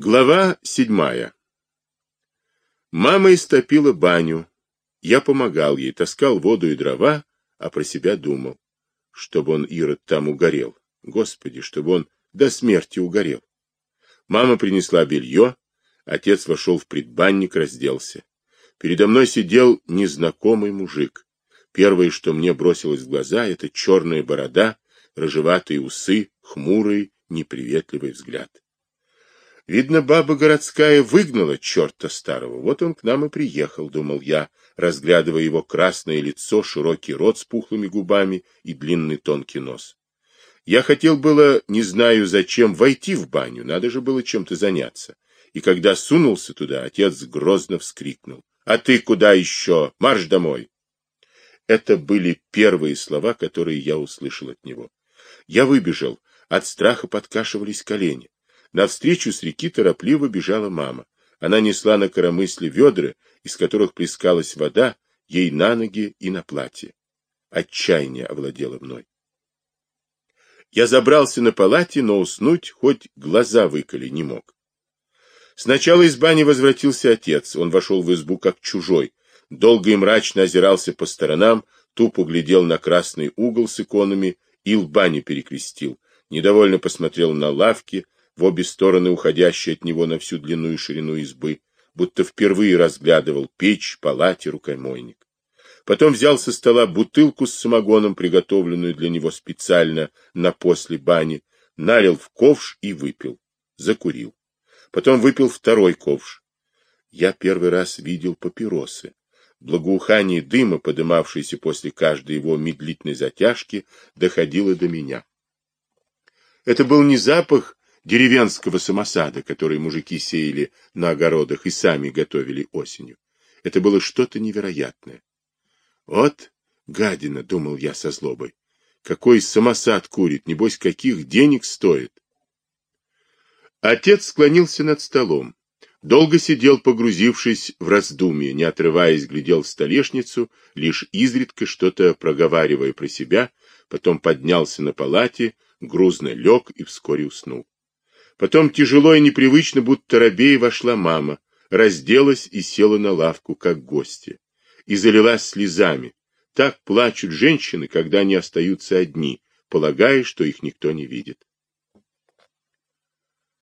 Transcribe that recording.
Глава седьмая. Мама истопила баню. Я помогал ей, таскал воду и дрова, а про себя думал, чтобы он, Ирод, там угорел. Господи, чтобы он до смерти угорел. Мама принесла белье, отец вошел в предбанник, разделся. Передо мной сидел незнакомый мужик. Первое, что мне бросилось в глаза, это черная борода, рыжеватые усы, хмурый, неприветливый взгляд. Видно, баба городская выгнала черта старого. Вот он к нам и приехал, думал я, разглядывая его красное лицо, широкий рот с пухлыми губами и длинный тонкий нос. Я хотел было, не знаю зачем, войти в баню, надо же было чем-то заняться. И когда сунулся туда, отец грозно вскрикнул. «А ты куда еще? Марш домой!» Это были первые слова, которые я услышал от него. Я выбежал, от страха подкашивались колени. Навстречу с реки торопливо бежала мама. Она несла на коромысле ведра, из которых плескалась вода, ей на ноги и на платье. Отчаяние овладело мной. Я забрался на палате, но уснуть хоть глаза выколи не мог. Сначала из бани возвратился отец. Он вошел в избу как чужой. Долго и мрачно озирался по сторонам, тупо глядел на красный угол с иконами и лба не перекрестил. Недовольно посмотрел на лавки, в обе стороны уходящие от него на всю длину и ширину избы, будто впервые разглядывал печь, палати, рукомойник. Потом взял со стола бутылку с самогоном, приготовленную для него специально на после бани, налил в ковш и выпил. Закурил. Потом выпил второй ковш. Я первый раз видел папиросы. Благоухание дыма, подымавшееся после каждой его медлительной затяжки, доходило до меня. Это был не запах деревенского самосада, который мужики сеяли на огородах и сами готовили осенью. Это было что-то невероятное. Вот гадина, думал я со злобой. Какой самосад курит, небось, каких денег стоит. Отец склонился над столом. Долго сидел, погрузившись в раздумье, не отрываясь, глядел в столешницу, лишь изредка что-то проговаривая про себя, потом поднялся на палате, грузно лег и вскоре уснул. Потом тяжело и непривычно, будто робея, вошла мама, разделась и села на лавку, как гостья, и залилась слезами. Так плачут женщины, когда они остаются одни, полагая, что их никто не видит.